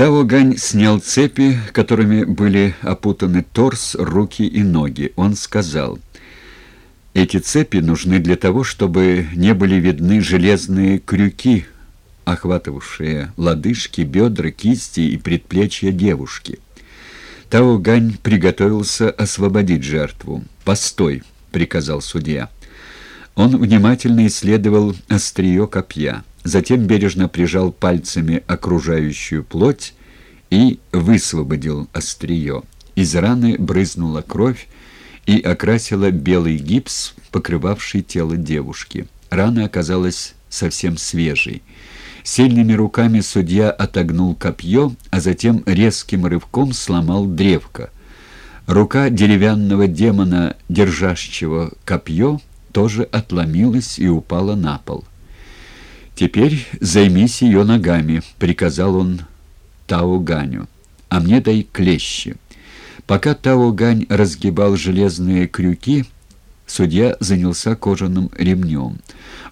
Тао Гань снял цепи, которыми были опутаны торс, руки и ноги. Он сказал, «Эти цепи нужны для того, чтобы не были видны железные крюки, охватывавшие лодыжки, бедра, кисти и предплечья девушки». Тао Гань приготовился освободить жертву. «Постой!» — приказал судья. Он внимательно исследовал острие копья затем бережно прижал пальцами окружающую плоть и высвободил острие. Из раны брызнула кровь и окрасила белый гипс, покрывавший тело девушки. Рана оказалась совсем свежей. Сильными руками судья отогнул копье, а затем резким рывком сломал древко. Рука деревянного демона, держащего копье, тоже отломилась и упала на пол. «Теперь займись ее ногами», — приказал он Тао Ганю. «А мне дай клещи». Пока Тао Гань разгибал железные крюки, судья занялся кожаным ремнем.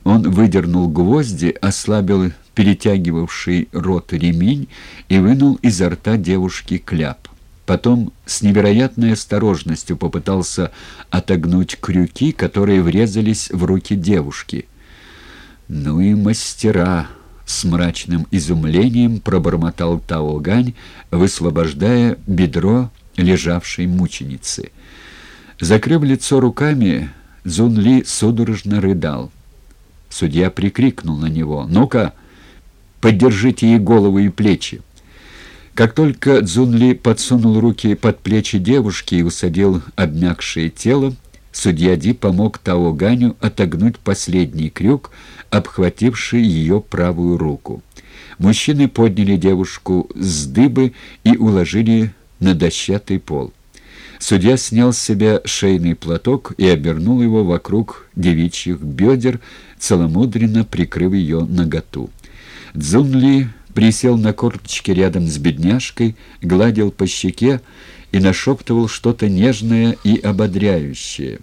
Он выдернул гвозди, ослабил перетягивавший рот ремень и вынул изо рта девушки кляп. Потом с невероятной осторожностью попытался отогнуть крюки, которые врезались в руки девушки — «Ну и мастера!» — с мрачным изумлением пробормотал Таогань, высвобождая бедро лежавшей мученицы. Закрыв лицо руками, Цзунли судорожно рыдал. Судья прикрикнул на него. «Ну-ка, поддержите ей голову и плечи!» Как только Цзунли подсунул руки под плечи девушки и усадил обмякшее тело, Судья Ди помог Тао Ганю отогнуть последний крюк, обхвативший ее правую руку. Мужчины подняли девушку с дыбы и уложили на дощатый пол. Судья снял с себя шейный платок и обернул его вокруг девичьих бедер, целомудренно прикрыв ее наготу. Цзунли присел на корточки рядом с бедняжкой, гладил по щеке и нашептывал что-то нежное и ободряющее.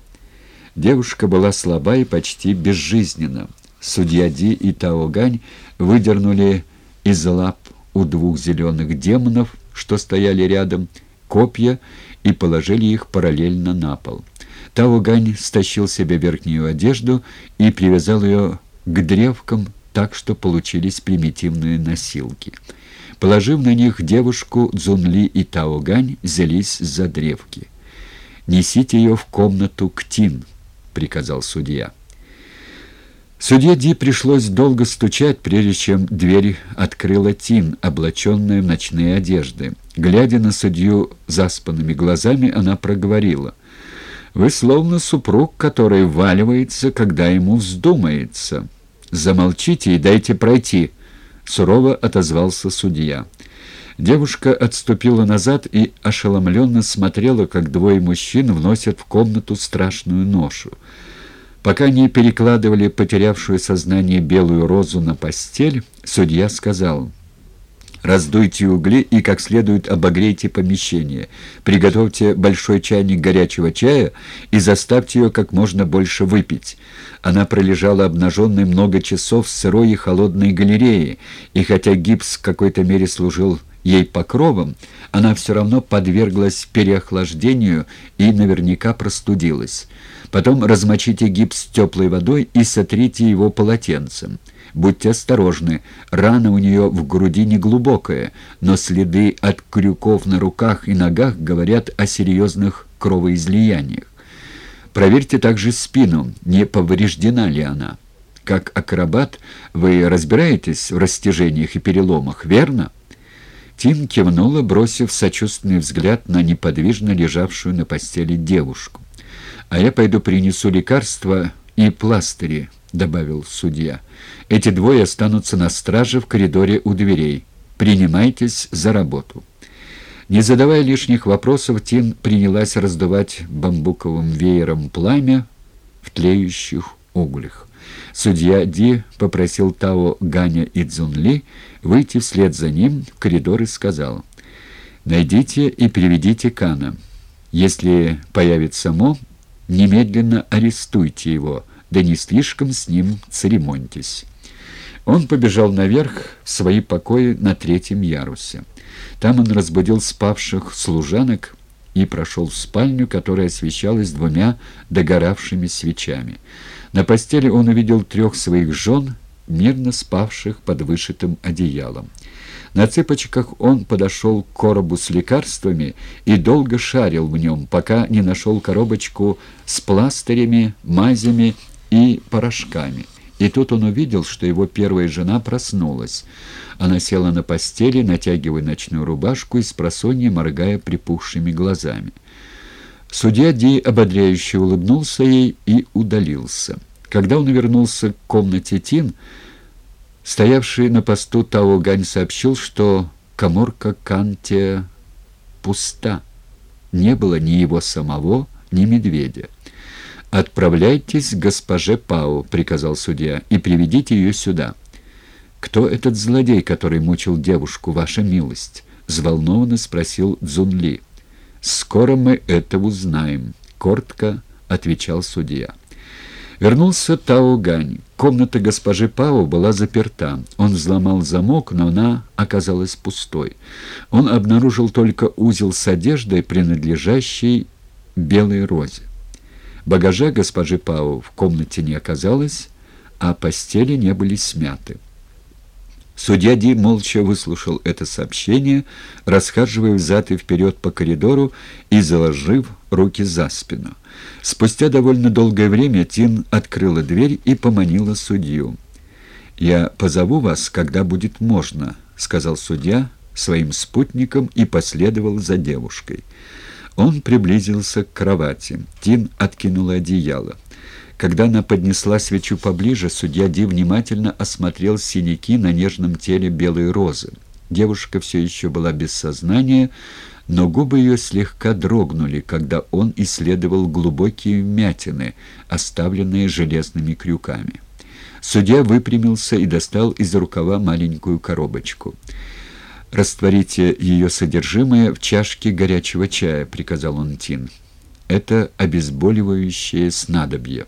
Девушка была слаба и почти безжизненна. Судья Ди и Таогань выдернули из лап у двух зеленых демонов, что стояли рядом, копья и положили их параллельно на пол. Таогань стащил себе верхнюю одежду и привязал ее к древкам так, что получились примитивные носилки. Положив на них девушку, Цзунли и Таогань взялись за древки. «Несите ее в комнату к Тин», приказал судья. Судье Ди пришлось долго стучать, прежде чем дверь открыла Тин, облаченная в ночные одежды. Глядя на судью заспанными глазами, она проговорила. «Вы словно супруг, который валивается, когда ему вздумается. Замолчите и дайте пройти», — сурово отозвался судья. Девушка отступила назад и ошеломленно смотрела, как двое мужчин вносят в комнату страшную ношу. Пока не перекладывали потерявшую сознание белую розу на постель, судья сказал... Раздуйте угли и как следует обогрейте помещение. Приготовьте большой чайник горячего чая и заставьте ее как можно больше выпить. Она пролежала обнаженной много часов в сырой и холодной галерее, и хотя гипс в какой-то мере служил ей покровом, она все равно подверглась переохлаждению и наверняка простудилась. Потом размочите гипс теплой водой и сотрите его полотенцем. Будьте осторожны, рана у нее в груди не глубокая, но следы от крюков на руках и ногах говорят о серьезных кровоизлияниях. Проверьте также спину, не повреждена ли она. Как акробат вы разбираетесь в растяжениях и переломах, верно? Тим кивнула, бросив сочувственный взгляд на неподвижно лежавшую на постели девушку. «А я пойду принесу лекарства и пластыри», — добавил судья. «Эти двое останутся на страже в коридоре у дверей. Принимайтесь за работу». Не задавая лишних вопросов, Тин принялась раздувать бамбуковым веером пламя в тлеющих углях. Судья Ди попросил Тао Ганя и Цзунли выйти вслед за ним в коридор и сказал, «Найдите и приведите Кана. Если появится Мо, немедленно арестуйте его, да не слишком с ним церемоньтесь». Он побежал наверх в свои покои на третьем ярусе. Там он разбудил спавших служанок и прошел в спальню, которая освещалась двумя догоравшими свечами. На постели он увидел трех своих жен, мирно спавших под вышитым одеялом. На цыпочках он подошел к коробу с лекарствами и долго шарил в нем, пока не нашел коробочку с пластырями, мазями и порошками. И тут он увидел, что его первая жена проснулась. Она села на постели, натягивая ночную рубашку и с моргая припухшими глазами. Судья Ди ободряюще улыбнулся ей и удалился. Когда он вернулся к комнате Тин, стоявший на посту Тао Гань сообщил, что коморка Канте пуста. Не было ни его самого, ни медведя. «Отправляйтесь к госпоже Пау», — приказал судья, — «и приведите ее сюда». «Кто этот злодей, который мучил девушку, ваша милость?» — взволнованно спросил Цзунли. «Скоро мы это узнаем», — коротко отвечал судья. Вернулся Тао Гань. Комната госпожи Пао была заперта. Он взломал замок, но она оказалась пустой. Он обнаружил только узел с одеждой, принадлежащей белой розе. Багажа госпожи Пау в комнате не оказалось, а постели не были смяты. Судья Ди молча выслушал это сообщение, расхаживая взад и вперед по коридору и заложив руки за спину. Спустя довольно долгое время Тин открыла дверь и поманила судью. «Я позову вас, когда будет можно», — сказал судья своим спутникам и последовал за девушкой. Он приблизился к кровати. Тин откинула одеяло. Когда она поднесла свечу поближе, судья Ди внимательно осмотрел синяки на нежном теле белой розы. Девушка все еще была без сознания, но губы ее слегка дрогнули, когда он исследовал глубокие вмятины, оставленные железными крюками. Судья выпрямился и достал из рукава маленькую коробочку. «Растворите ее содержимое в чашке горячего чая», — приказал он Тин. «Это обезболивающее снадобье».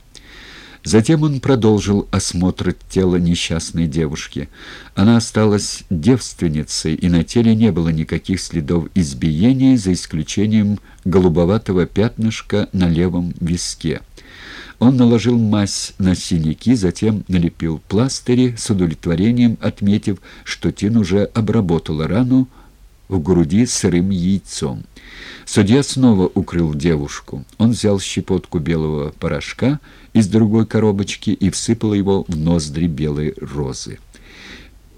Затем он продолжил осмотр тела несчастной девушки. Она осталась девственницей, и на теле не было никаких следов избиения, за исключением голубоватого пятнышка на левом виске. Он наложил мазь на синяки, затем налепил пластыри, с удовлетворением отметив, что Тин уже обработала рану в груди сырым яйцом. Судья снова укрыл девушку. Он взял щепотку белого порошка из другой коробочки и всыпал его в ноздри белой розы.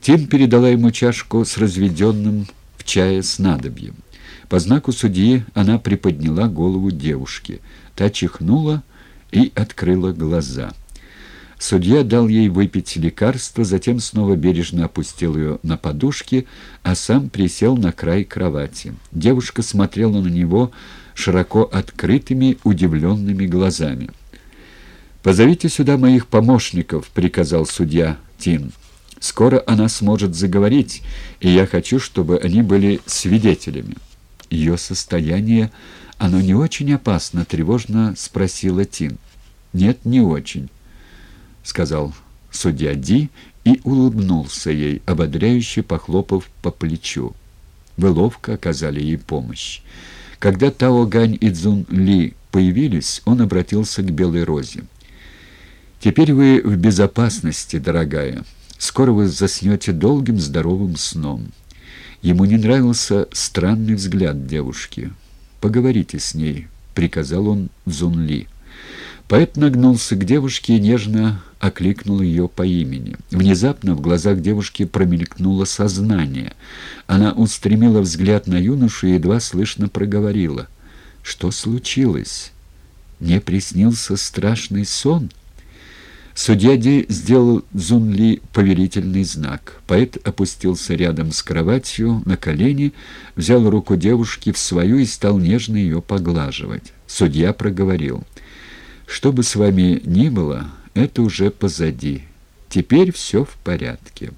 Тим передала ему чашку с разведенным в чае снадобьем. По знаку судьи она приподняла голову девушки. Та чихнула и открыла глаза. Судья дал ей выпить лекарство, затем снова бережно опустил ее на подушки, а сам присел на край кровати. Девушка смотрела на него широко открытыми, удивленными глазами. «Позовите сюда моих помощников», — приказал судья Тин. «Скоро она сможет заговорить, и я хочу, чтобы они были свидетелями». Ее состояние, оно не очень опасно, тревожно спросила Тин. «Нет, не очень». — сказал судья Ди и улыбнулся ей, ободряюще похлопав по плечу. Вы ловко оказали ей помощь. Когда Тао Гань и Цзун Ли появились, он обратился к Белой Розе. «Теперь вы в безопасности, дорогая. Скоро вы заснете долгим здоровым сном». Ему не нравился странный взгляд девушки. «Поговорите с ней», — приказал он Цзун Ли. Поэт нагнулся к девушке и нежно окликнул ее по имени. Внезапно в глазах девушки промелькнуло сознание. Она устремила взгляд на юношу и едва слышно проговорила. «Что случилось? Мне приснился страшный сон?» Судья Ди сделал Зунли повелительный знак. Поэт опустился рядом с кроватью на колени, взял руку девушки в свою и стал нежно ее поглаживать. Судья проговорил — что бы с вами ни было, это уже позади. Теперь все в порядке».